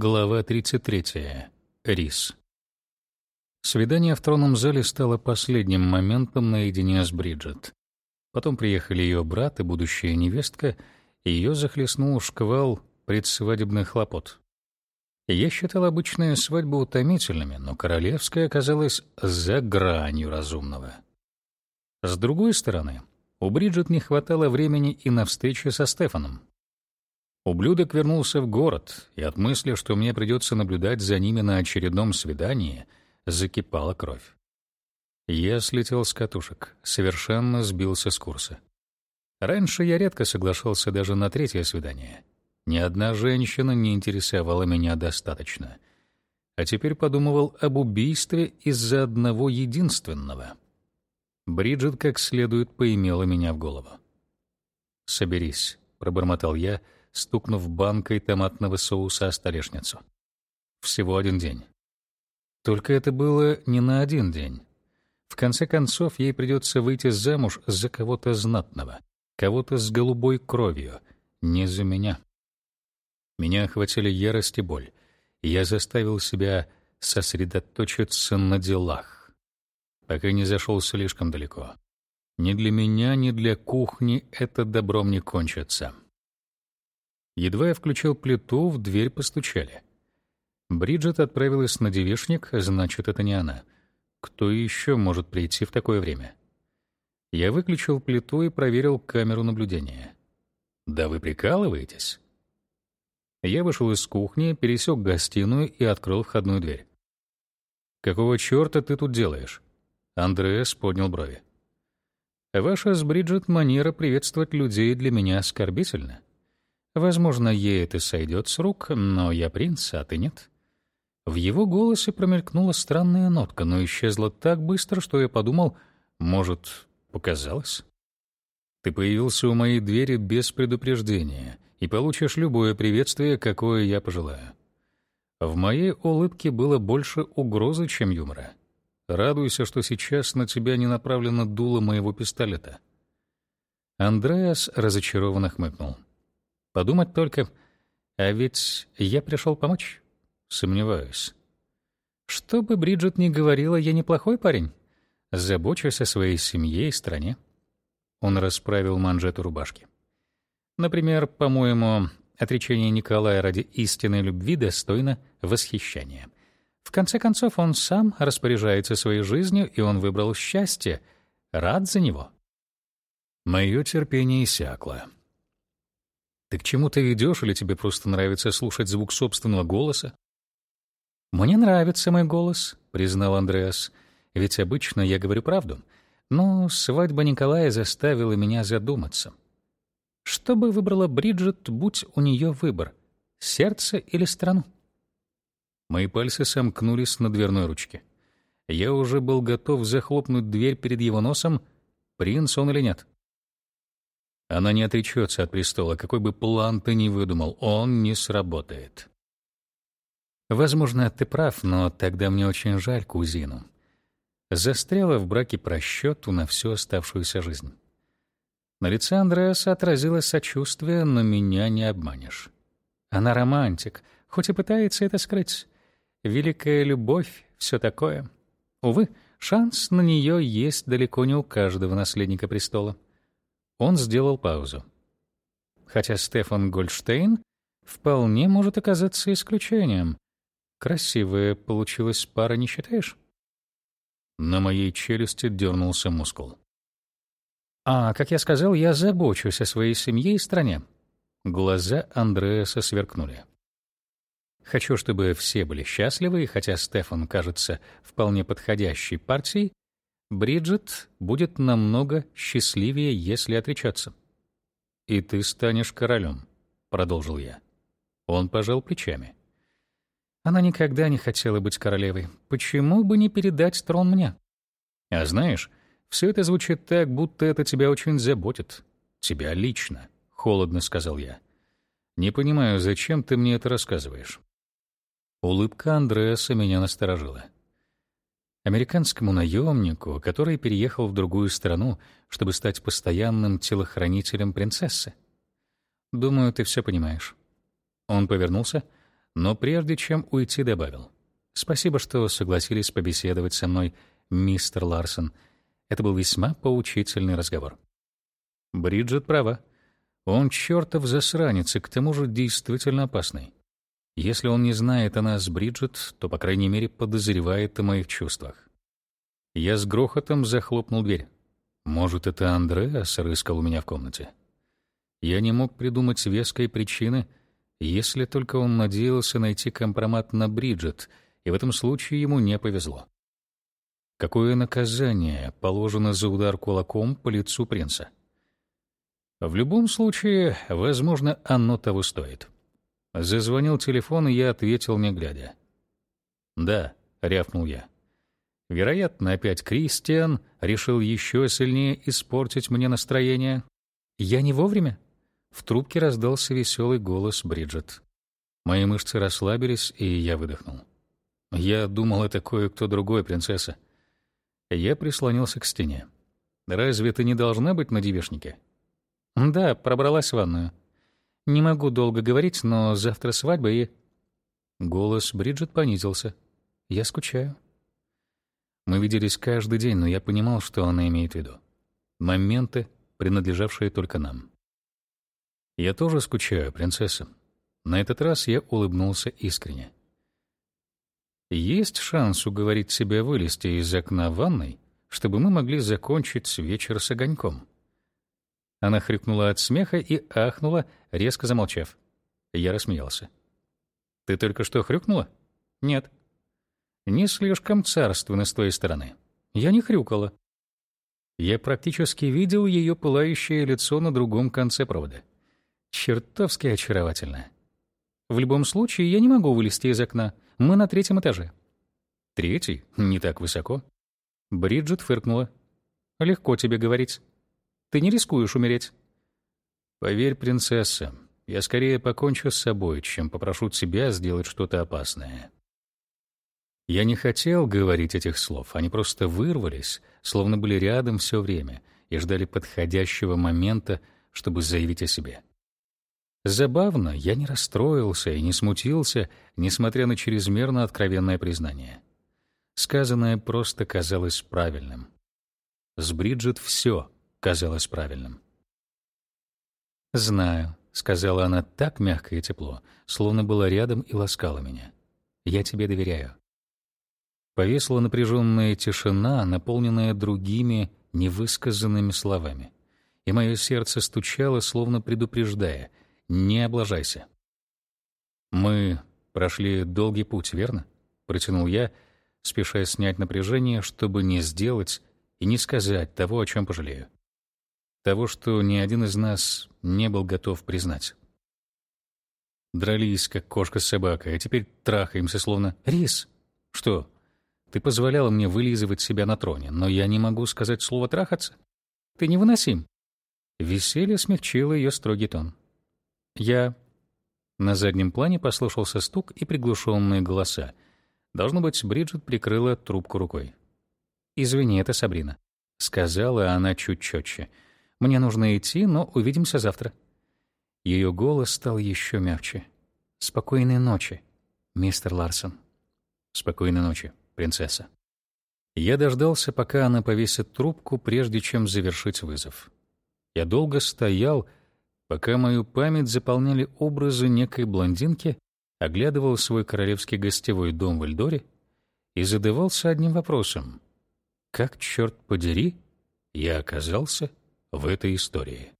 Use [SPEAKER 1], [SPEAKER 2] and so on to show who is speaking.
[SPEAKER 1] Глава 33. Рис. Свидание в тронном зале стало последним моментом наедине с Бриджит. Потом приехали ее брат и будущая невестка, и ее захлестнул шквал предсвадебных хлопот. Я считал обычные свадьбы утомительными, но королевская оказалась за гранью разумного. С другой стороны, у Бриджит не хватало времени и на встречу со Стефаном. Ублюдок вернулся в город, и от мысли, что мне придется наблюдать за ними на очередном свидании, закипала кровь. Я слетел с катушек, совершенно сбился с курса. Раньше я редко соглашался даже на третье свидание. Ни одна женщина не интересовала меня достаточно. А теперь подумывал об убийстве из-за одного единственного. Бриджит как следует поимела меня в голову. «Соберись», — пробормотал я, — стукнув банкой томатного соуса о столешницу. Всего один день. Только это было не на один день. В конце концов, ей придется выйти замуж за кого-то знатного, кого-то с голубой кровью, не за меня. Меня охватили ярость и боль, и я заставил себя сосредоточиться на делах, пока не зашел слишком далеко. Ни для меня, ни для кухни это добром не кончится. Едва я включил плиту, в дверь постучали. Бриджит отправилась на девишник, значит, это не она. Кто еще может прийти в такое время? Я выключил плиту и проверил камеру наблюдения. Да вы прикалываетесь? Я вышел из кухни, пересек гостиную и открыл входную дверь. Какого чёрта ты тут делаешь? Андреас поднял брови. Ваша с Бриджит манера приветствовать людей для меня оскорбительна. Возможно, ей это сойдет с рук, но я принц, а ты нет. В его голосе промелькнула странная нотка, но исчезла так быстро, что я подумал, может, показалось? Ты появился у моей двери без предупреждения и получишь любое приветствие, какое я пожелаю. В моей улыбке было больше угрозы, чем юмора. Радуйся, что сейчас на тебя не направлено дуло моего пистолета. Андреас разочарованно хмыкнул. Подумать только, а ведь я пришел помочь. Сомневаюсь. Что бы Бриджит ни говорила, я неплохой парень. Забочусь о своей семье и стране. Он расправил манжету рубашки. Например, по-моему, отречение Николая ради истинной любви достойно восхищения. В конце концов, он сам распоряжается своей жизнью, и он выбрал счастье. Рад за него. Мое терпение иссякло. Ты к чему ты идешь, или тебе просто нравится слушать звук собственного голоса? Мне нравится мой голос, признал Андреас. Ведь обычно я говорю правду. Но свадьба Николая заставила меня задуматься. Что бы выбрала Бриджит, будь у нее выбор: сердце или страну? Мои пальцы сомкнулись на дверной ручке. Я уже был готов захлопнуть дверь перед его носом, принц он или нет. Она не отречется от престола, какой бы план ты ни выдумал, он не сработает. Возможно, ты прав, но тогда мне очень жаль кузину. Застряла в браке по на всю оставшуюся жизнь. На лице Андреаса отразилось сочувствие, но меня не обманешь. Она романтик, хоть и пытается это скрыть. Великая любовь, все такое. Увы, шанс на нее есть далеко не у каждого наследника престола. Он сделал паузу. Хотя Стефан Гольдштейн вполне может оказаться исключением. Красивая получилась пара, не считаешь? На моей челюсти дернулся мускул. А, как я сказал, я забочусь о своей семье и стране. Глаза Андреаса сверкнули. Хочу, чтобы все были счастливы, и хотя Стефан кажется вполне подходящей партией, Бриджит будет намного счастливее, если отречаться. И ты станешь королем, продолжил я. Он пожал плечами. Она никогда не хотела быть королевой. Почему бы не передать трон мне? А знаешь, все это звучит так, будто это тебя очень заботит. Тебя лично, холодно сказал я. Не понимаю, зачем ты мне это рассказываешь. Улыбка Андреаса меня насторожила американскому наемнику, который переехал в другую страну, чтобы стать постоянным телохранителем принцессы. Думаю, ты все понимаешь. Он повернулся, Но прежде чем уйти, добавил. «Спасибо, что согласились побеседовать со мной, мистер Ларсон. Это был весьма поучительный разговор». Бриджит права. Он чертов засранец, и к тому же действительно опасный. Если он не знает о нас, Бриджит, то, по крайней мере, подозревает о моих чувствах. Я с грохотом захлопнул дверь. Может, это Андреас рыскал у меня в комнате. Я не мог придумать веской причины, если только он надеялся найти компромат на Бриджит, и в этом случае ему не повезло. Какое наказание положено за удар кулаком по лицу принца? В любом случае, возможно, оно того стоит. Зазвонил телефон, и я ответил, не глядя. «Да», — рявкнул я. Вероятно, опять Кристиан решил еще сильнее испортить мне настроение. «Я не вовремя?» В трубке раздался веселый голос Бриджит. Мои мышцы расслабились, и я выдохнул. «Я думал, это кое-кто другой, принцесса». Я прислонился к стене. «Разве ты не должна быть на девишнике?» «Да, пробралась в ванную. Не могу долго говорить, но завтра свадьба и...» Голос Бриджит понизился. «Я скучаю». Мы виделись каждый день, но я понимал, что она имеет в виду. Моменты, принадлежавшие только нам. «Я тоже скучаю, принцесса». На этот раз я улыбнулся искренне. «Есть шанс уговорить себя вылезти из окна ванной, чтобы мы могли закончить вечер с огоньком?» Она хрюкнула от смеха и ахнула, резко замолчав. Я рассмеялся. «Ты только что хрюкнула?» «Нет». «Не слишком царственно с твоей стороны. Я не хрюкала». Я практически видел ее пылающее лицо на другом конце провода. Чертовски очаровательно. В любом случае, я не могу вылезти из окна. Мы на третьем этаже. Третий? Не так высоко. Бриджит фыркнула. Легко тебе говорить. Ты не рискуешь умереть. Поверь, принцесса, я скорее покончу с собой, чем попрошу тебя сделать что-то опасное. Я не хотел говорить этих слов, они просто вырвались, словно были рядом все время и ждали подходящего момента, чтобы заявить о себе. Забавно, я не расстроился и не смутился, несмотря на чрезмерно откровенное признание. Сказанное просто казалось правильным. С Бриджит все казалось правильным. «Знаю», — сказала она так мягко и тепло, словно была рядом и ласкала меня. «Я тебе доверяю». Повесла напряженная тишина, наполненная другими невысказанными словами. И мое сердце стучало, словно предупреждая «Не облажайся». «Мы прошли долгий путь, верно?» — протянул я, спеша снять напряжение, чтобы не сделать и не сказать того, о чем пожалею того, что ни один из нас не был готов признать. Дрались, как кошка с собакой, а теперь трахаемся, словно «Рис!» «Что? Ты позволяла мне вылизывать себя на троне, но я не могу сказать слово «трахаться»? Ты невыносим!» Веселье смягчило ее строгий тон. «Я...» На заднем плане послышался стук и приглушенные голоса. Должно быть, Бриджит прикрыла трубку рукой. «Извини, это Сабрина», — сказала она чуть четче — мне нужно идти, но увидимся завтра». Ее голос стал еще мягче. «Спокойной ночи, мистер Ларсон». «Спокойной ночи, принцесса». Я дождался, пока она повесит трубку, прежде чем завершить вызов. Я долго стоял, пока мою память заполняли образы некой блондинки, оглядывал свой королевский гостевой дом в Эльдоре и задавался одним вопросом. Как, черт подери, я оказался в этой истории.